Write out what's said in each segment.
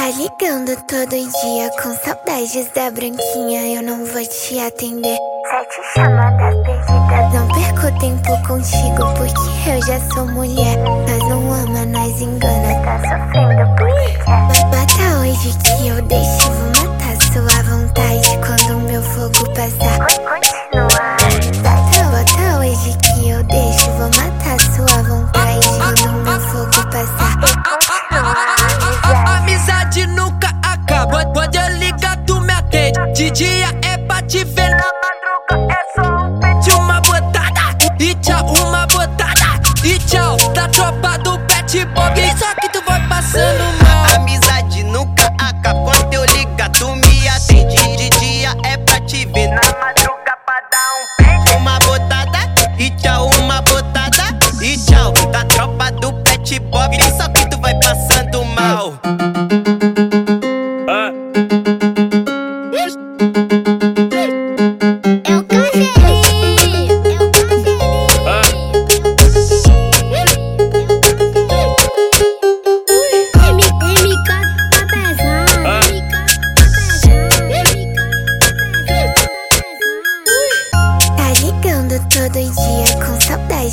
Tá ligando todo dia com saudades da branquinha. Eu não vou te atender. Sete chamadas perdidas. Não perco tempo contigo porque eu já sou mulher. Nós não ama, nós engana. Tá sofrendo porque quer. Bata hoje que De dia é pra te ver, na madruga é só um pet. Uma botada e tchau, uma botada e tchau. Da tropa do pet bob. Só que tu vai passando mal. Amizade nunca acaba. Quando eu ligar, tu me atende. De dia é pra te ver. Na madruga pra dar um pet. Uma botada e tchau, uma botada e tchau. Da tropa do pet bob. Só que tu vai passando mal.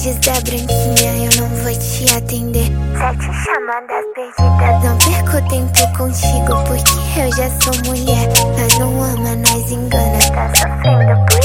Saudades da branquinha. Eu não vou te atender. Sete chamadas perdidas. Não perco tempo contigo porque eu já sou mulher. Nós não ama, nós engana. Tá sofrendo porque